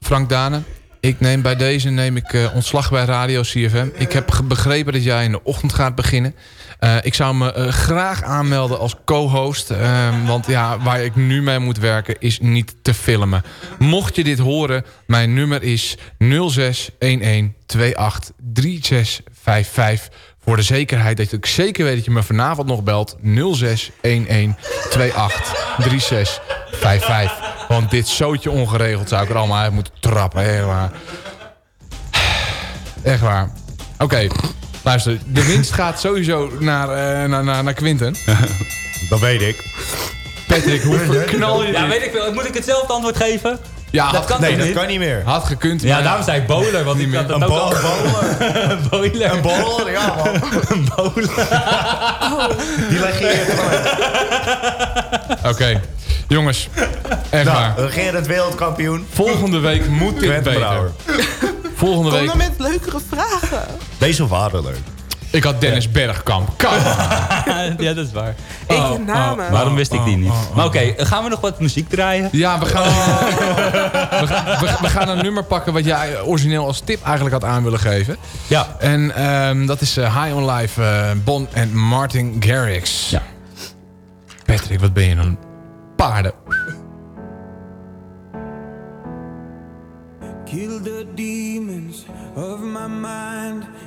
Frank Dane, ik neem bij deze neem ik, eh, ontslag bij Radio CFM. Ik heb begrepen dat jij in de ochtend gaat beginnen. Eh, ik zou me eh, graag aanmelden als co-host. ehm, want ja, waar ik nu mee moet werken is niet te filmen. Mocht je dit horen, mijn nummer is 0611283655. Voor de zekerheid dat ik zeker weet dat je me vanavond nog belt. 0611283655. Want dit zootje ongeregeld zou ik er allemaal uit moeten trappen. Echt waar. Echt waar. Oké, luister. De winst gaat sowieso naar, eh, naar, naar, naar Quinten.
Dat weet ik.
Patrick, hoe knal je
Ja, weet ik veel. Moet ik hetzelfde antwoord geven?
Ja,
dat
had,
kan
Nee, dat
niet?
kan niet meer.
had gekund.
Ja,
maar
daarom zei ik bowler, want
Niet meer.
Een bowler.
Een boiler.
Een bowler, ja man.
Een bowler.
Die leg je hier gewoon.
Oké, jongens. Echt
Nou,
waar.
regerend wereldkampioen.
Volgende week moet dit beter. Volgende
Kom
week.
dan met leukere vragen.
Deze vader leuk.
Ik had Dennis Bergkamp.
Ja, dat is waar.
Ik
Oh,
namen.
Waarom wist ik die niet? Maar oké, gaan we nog wat muziek draaien?
Ja, we gaan, we, gaan, we, we gaan een nummer pakken wat jij origineel als tip eigenlijk had aan willen geven.
Ja.
En ehm, dat is eh, High on Life, eh, Bon en Martin Garrix.
Ja.
Patrick, wat ben je een paarden.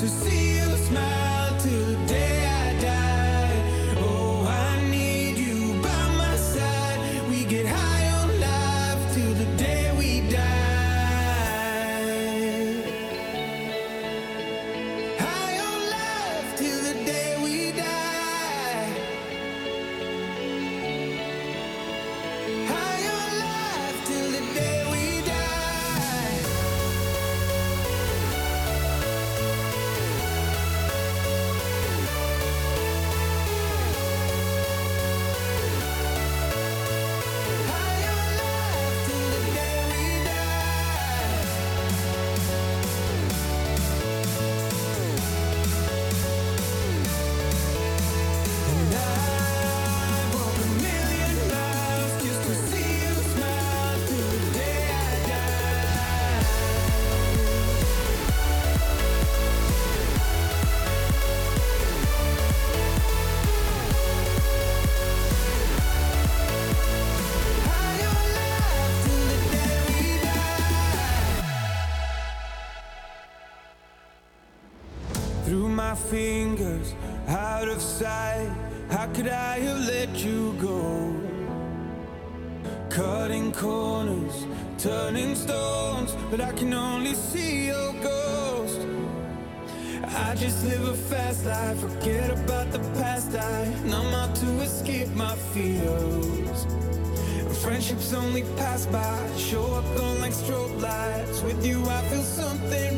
to see you smile outside. How could I have let you go? Cutting corners, turning stones, but I can only see your ghost. I just live a fast life, forget about the past. I numb out to escape my fears. Friendships only pass by, show up on like strobe lights. With you, I feel something.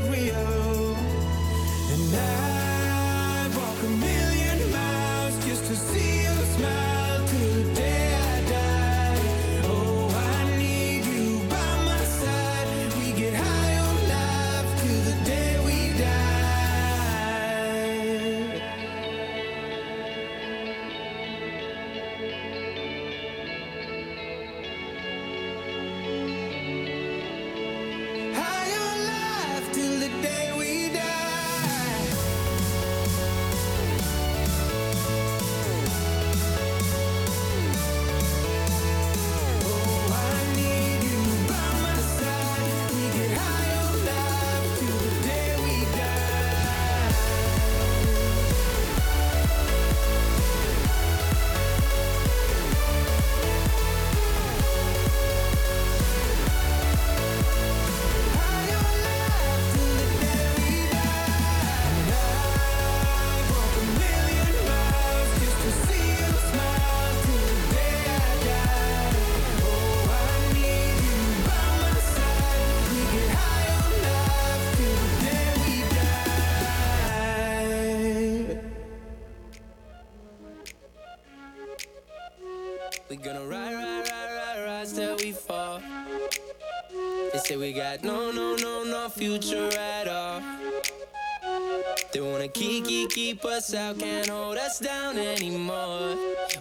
keep us out, can't hold us down anymore.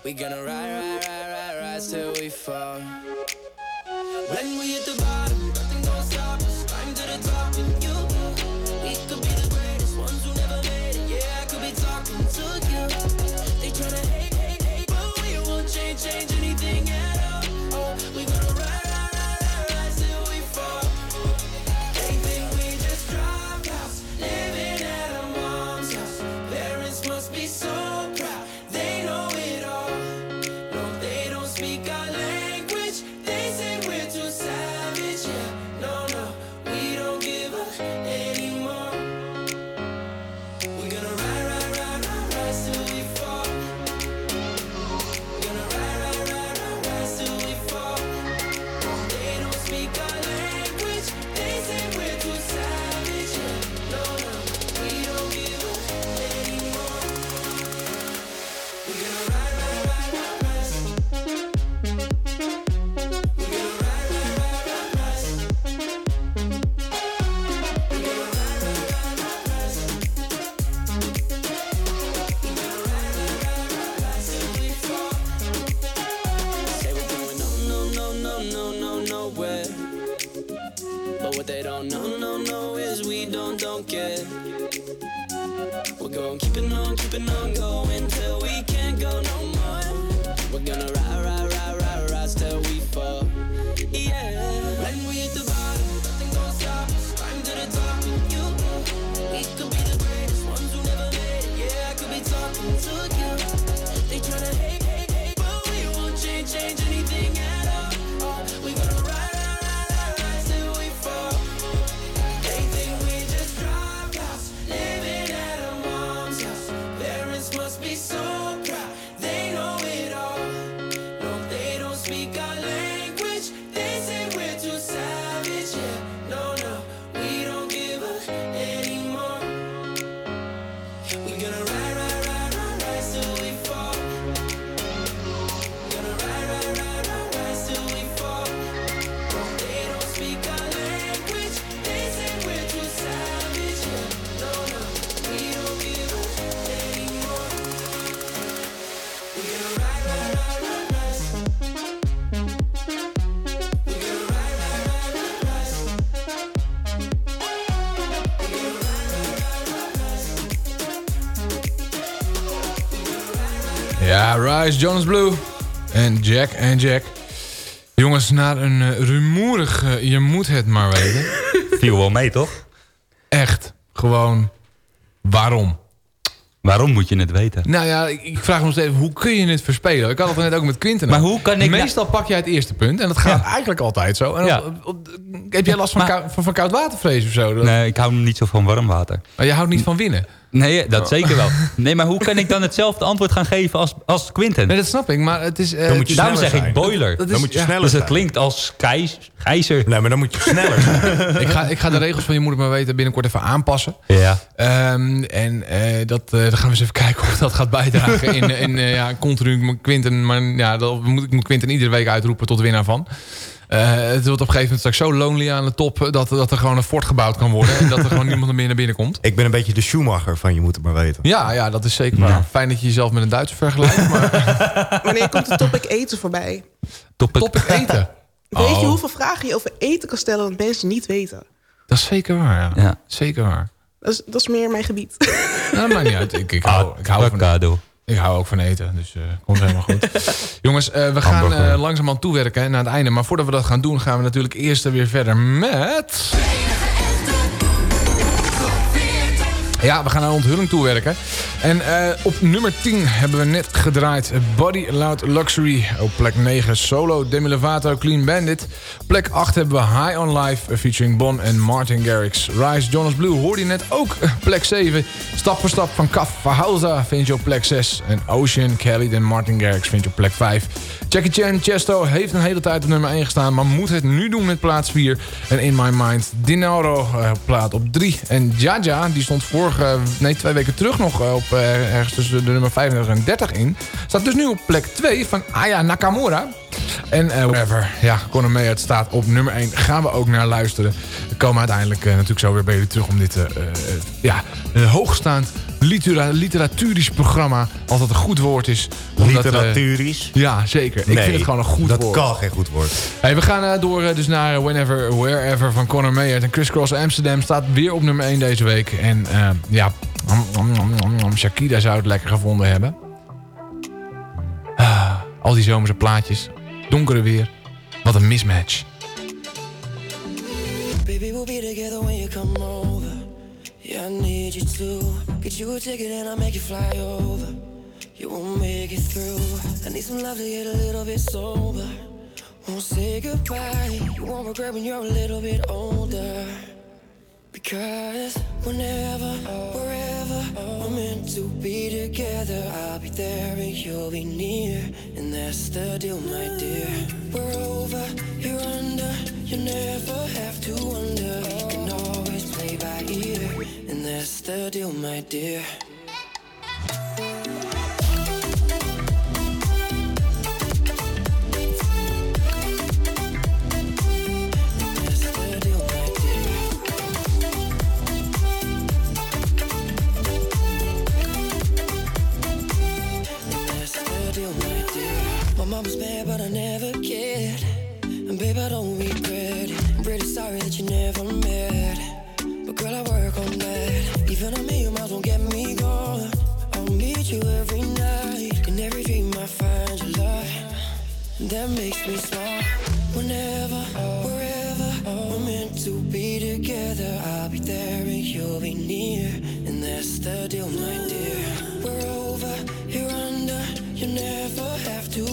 We gonna ride, ride, ride, ride, rise till we fall.
Ja, Rise, Jonas Blue en Jack en Jack. Jongens, na een uh, rumoerig, eh, je moet het maar weten.
Viel wel mee, toch?
Echt, gewoon, waarom?
Waarom moet je het weten?
Nou ja, ik, vraag me nog steeds, hoe kun je het verspelen? Ik had het net ook met Quinten.
Maar hoe kan ik...
Meestal pak jij het eerste punt en dat gaat eigenlijk altijd zo. En heb jij last van, van, koud watervrees of zo?
Nee, ik hou niet zo van warm water.
Maar je houdt niet van winnen?
Nee, dat
Oh.
zeker wel. Nee, maar hoe kan ik dan hetzelfde antwoord gaan geven als, als Quinten?
Nee, dat snap ik. Maar het is... eh,
Dan moet je Daarom zeg ik boiler.
Dat is-
Dan moet je
ja.
sneller
dus het
zijn.
klinkt als gijzer.
Nee, maar dan moet je sneller zijn.
ik, ga, ik ga de regels van je moeder maar weten binnenkort even aanpassen.
Ja.
Ehm, en eh, dat, eh, dan gaan we eens even kijken of dat gaat bijdragen in, in eh, ja, continu Quinten. Maar ja, dat moet, ik moet Quinten iedere week uitroepen tot winnaar van. Eh, het wordt op een gegeven moment straks zo lonely aan de top... dat, dat er gewoon een fort gebouwd kan worden. en dat er gewoon niemand meer naar binnen komt.
Ik ben een beetje de Schumacher van je moet het maar weten.
Ja, ja, dat is zeker waar. Fijn dat je jezelf met een Duitser vergelijkt. Maar
Wanneer komt de topic eten voorbij?
topic eten.
Weet je
Oh,
hoeveel vragen je over eten kan stellen dat mensen niet weten?
Dat is zeker waar, ja.
Ja.
Zeker waar.
Dat is, dat is meer mijn gebied.
Nou, dat maakt niet uit. Ik, ik, hou, ik, hou van,
Avocado.
Ik hou ook van eten, dus eh komt helemaal goed. Jongens, eh, we gaan eh, langzaam toewerken naar het einde. Maar voordat we dat gaan doen, gaan we natuurlijk eerst weer verder met... Ja, we gaan naar onthulling toewerken. En eh, op nummer 10 hebben we net gedraaid Body Loud Luxury. Op plek 9 Solo, Demi Lovato, Clean Bandit. Plek 8 hebben we High on Life featuring Bon en Martin Garrix. Rise, Jonas Blue hoorde je net ook. Plek 7, Stap voor Stap van Kaf Verhauza vind je op plek 6. En Ocean, Kelly en Martin Garrix vind je op plek 5. Jackie Chan, Chesto heeft een hele tijd op nummer 1 gestaan... maar moet het nu doen met plaats 4. En In My Mind, Dinaro eh, plaat op 3. En Jaja, die stond vorige, nee, twee weken terug nog eh, op eh, ergens tussen de nummer 35 en 30 in. Staat dus nu op plek 2 van Aya Nakamura. En eh whatever, ja, Conor Mayert staat op nummer 1. Gaan we ook naar luisteren. We komen uiteindelijk natuurlijk zo weer bij jullie terug om dit, ja, hoogstaand litera literaturisch programma. Als dat een goed woord is. om dat, eh,
Literaturisch?
ja, zeker. Ik vind het gewoon een goed
dat
woord.
kan geen goed woord.
Hey, we gaan eh, door eh, dus naar Whenever, Wherever van Conor Mayert. En Chris Cross Amsterdam staat weer op nummer 1 deze week. En eh, ja, om, om, om, om, om, Shakira zou het lekker gevonden hebben. Ah, al die zomerse plaatjes. Donkere weer. Wat een mismatch.
Baby, we'll be together when you come over. Yeah, I need you to get you a ticket and I'll make you fly over. You won't make it through. I need some love to get a little bit sober. Won't say goodbye. You won't regret when you're a little bit older. Because whenever, wherever we're meant to be together, I'll be there and you'll be near. And that's the deal, my dear. We're over, you're under, you never have to wonder. That's the deal, my dear. That's the that makes me smile. Whenever, wherever we're meant to be together, I'll be there and you'll be near. And that's the deal, my dear. We're over, you're under, you never have to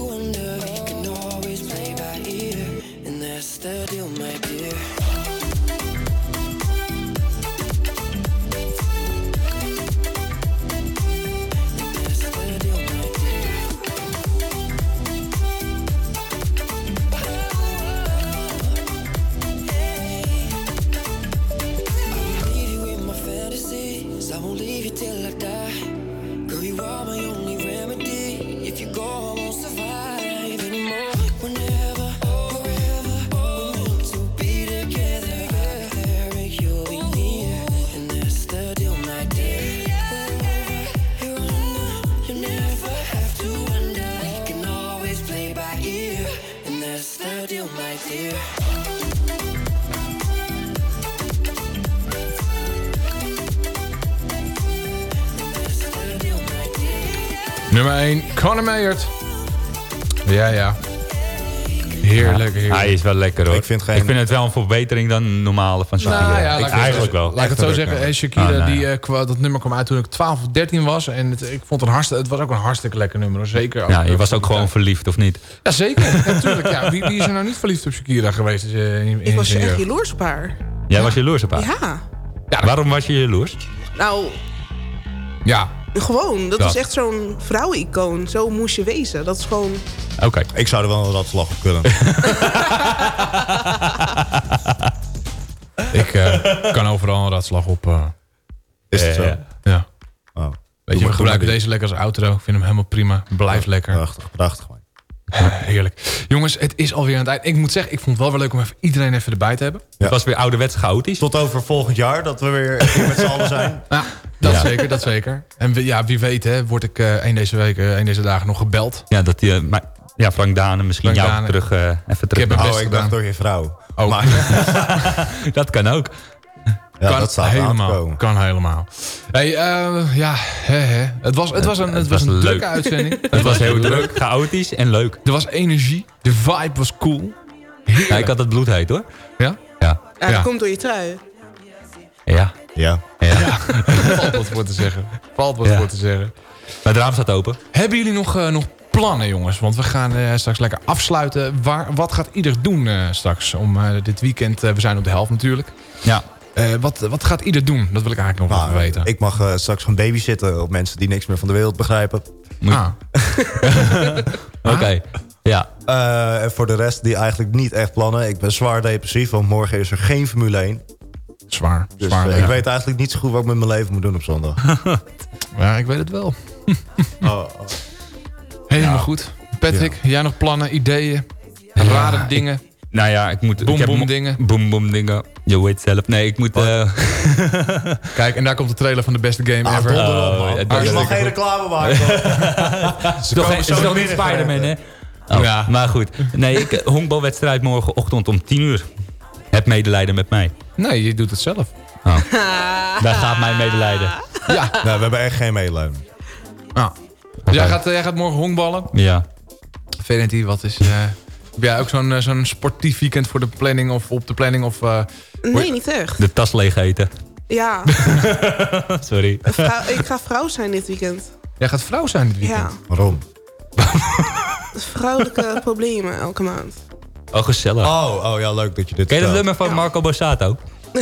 Conor Mayert. Ja, ja. Heerlijk, heerlijk.
Hij is wel lekker hoor.
Ik vind geen-
ik vind het wel een verbetering dan een normale van Shakira.
Nou ja,
ik,
laat ik het
eigenlijk
zo-
wel.
Laat ik het zo zeggen. eh, Shakira,
Ah, nou
die,
ja.
eh, dat nummer kwam uit toen ik 12 of 13 was. En het, ik vond het, een hartstikke, het was ook een hartstikke lekker nummer. Zeker.
Ja, je was ook gewoon verliefd, of niet?
Ja, zeker. Natuurlijk. Ja, wie, wie is er nou niet verliefd op Shakira geweest? eh, in, in
Ik was echt jaloers op haar.
Jij was jaloers op haar?
Ja.
Waarom was je jaloers?
Nou,
Ja.
Gewoon. Dat is echt zo'n vrouwenicoon. Zo moest je wezen. Dat is gewoon...
Oké.
Ik zou er wel een ratslag op kunnen.
Ik eh, kan overal een ratslag op. eh,
Is het zo?
Ja,
ja.
Oh.
Weet je, we gebruiken deze lekker als outro. Ik vind hem helemaal prima. Blijf lekker.
Prachtig, prachtig. man.
Ja, heerlijk. Jongens, het is alweer aan het eind. Ik moet zeggen, ik vond het wel weer leuk om even iedereen even erbij te hebben.
Het was weer ouderwets chaotisch.
Tot over volgend jaar, dat we weer met z'n allen zijn.
Ja, dat
Ja.
zeker, dat zeker. En wie- ja, wie weet hè, word ik eh een deze week, eh, een deze dagen nog gebeld.
Ja, dat die, eh, maar, ja Frank Dane misschien
Frank
jou
Dane.
terug, eh, even
heb
terug.
mijn
Oh,
best
ik
gedaan.
dacht door je vrouw.
Oh,
dat kan ook.
Ja,
kan
dat staat
helemaal. Kan helemaal. Hey, eh, ja, hè, hè. Het was, het was een, het was een
leuk.
drukke uitzending.
Het was heel druk, chaotisch en leuk.
Er was energie. De vibe was cool.
Ja, ik had het bloedheet hoor.
Ja?
Ja.
Ja,
Ja.
dat komt door je trui.
Ja.
Ja.
ja.
Valt wat voor te zeggen. Valt wat voor te zeggen.
Maar het raam staat open.
Hebben jullie nog, eh, nog plannen, jongens? Want we gaan eh, straks lekker afsluiten. Waar, wat gaat ieder doen eh, straks? Om dit weekend, we zijn op de helft natuurlijk.
Ja.
Wat, wat gaat ieder doen? Dat wil ik eigenlijk nog
Nou,
even weten.
ik mag straks gaan babysitten op mensen die niks meer van de wereld begrijpen.
Ah,
Oké. Ja.
En voor de rest die eigenlijk niet echt plannen. Ik ben zwaar depressief, want morgen is er geen Formule 1.
Zwaar.
Dus
zwaar
eh,
ja.
ik weet eigenlijk niet zo goed wat ik met mijn leven moet doen op zondag.
Ja, ik weet het wel.
oh, oh.
Helemaal goed. Patrick, jij nog plannen, ideeën, rare dingen?
Nou ja, ik moet...
Boom,
ik heb
boom dingen.
Boom boom dingen. Je weet zelf. Nee, ik moet... eh,
Kijk, en daar komt de trailer van de beste game
Ah,
ever.
Oh, dat
Maar je
is
mag
lekker
geen reclame maken.
Het is toch, toch niet Spider-Man, hè? Oh,
Ja.
Maar goed. Nee, ik, eh, honkbalwedstrijd morgenochtend om 10 uur. Heb medelijden met mij.
Nee, je doet het zelf.
Oh. Daar gaat mijn medelijden.
Ja.
Nou, we hebben echt geen medelijden.
Ah. Dus jij, gaat, eh, jij gaat morgen honkballen.
Ja.
Valentine, wat is... eh, heb jij ook zo'n eh, zo'n sportief weekend voor de planning of op de planning? Of, eh,
Nee, niet echt.
De tas leeg eten.
Ja,
Sorry.
vrouw- ik ga vrouw zijn dit weekend.
Jij gaat vrouw zijn dit weekend?
Ja,
Waarom?
vrouwelijke problemen elke maand.
Oh, gezellig.
Oh, oh ja, leuk dat je dit
Ken je dat nummer van Marco Borsato?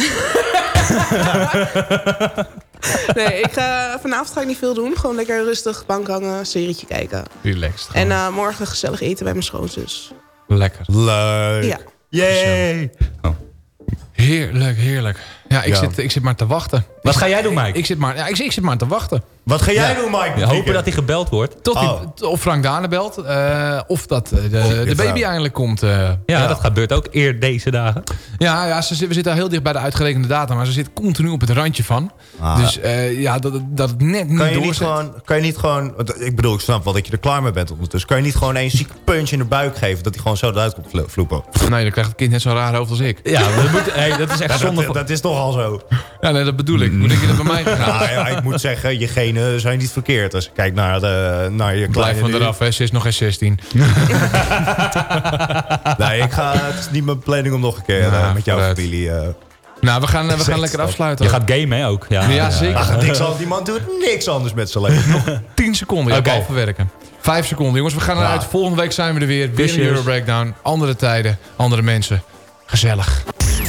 Nee, ik ga, vanavond ga ik niet veel doen. Gewoon lekker rustig bank hangen, serietje kijken.
Relaxed.
En eh, morgen gezellig eten bij mijn schoonzus.
Lekker.
Leuk.
Ja.
Yay!
Heerlijk, heerlijk. Ja, ik,
Ja.
Zit, ik zit maar te wachten.
Wat ga jij doen, Mike?
Ik, ik, zit, maar, ja, ik, ik zit maar te wachten.
Wat ga jij
Ja.
doen, Mike?
Ja,
dit
hopen dat hij gebeld wordt.
Tot die,
Oh.
Of Frank Dane belt. eh, of dat eh, de,
je
de baby eindelijk komt. eh.
Ja,
Ja.
dat gebeurt ook eer deze dagen.
ja, ja ze, we zitten al heel dicht bij de uitgerekende data. Maar ze zit continu op het randje van.
Ah.
Dus eh, ja, dat, het- dat het net niet
Kan je, niet gewoon, kan je niet gewoon... Ik bedoel, ik snap wel dat je er klaar mee bent ondertussen. Kan je niet gewoon één zieke punch in de buik geven... dat hij gewoon zo eruit komt vlo- vloepen?
Nee, dan krijgt het kind net zo'n raar hoofd als ik.
Ja, dat, moet, hey, dat is echt
Ja,
zonde.
dat, dat is toch al zo.
Ja, nee, dat bedoel ik. Hoe denk je dat bij mij?
Nou, ja, ik moet zeggen, je genen zijn niet verkeerd. Als je kijkt naar, de, naar je
Blijf
kleine...
van
nu.
eraf, hè. Ze is nog geen 16.
Nee, ik ga, het is niet mijn planning om nog een keer
Nou,
eh, met jouw
vooruit.
familie... eh
Nou, we gaan, eh, we gaan lekker afsluiten.
Je gaat gamen hè, ook. Ja,
Ja, zeker.
ach, niks anders, die man doet niks anders met zijn leven.
10 seconden, ja,
Oké.
okay. verwerken. 5 seconden, jongens. We gaan eruit. Volgende week zijn we er weer. Weer een. Euro Breakdown. Andere tijden, andere mensen. Gezellig.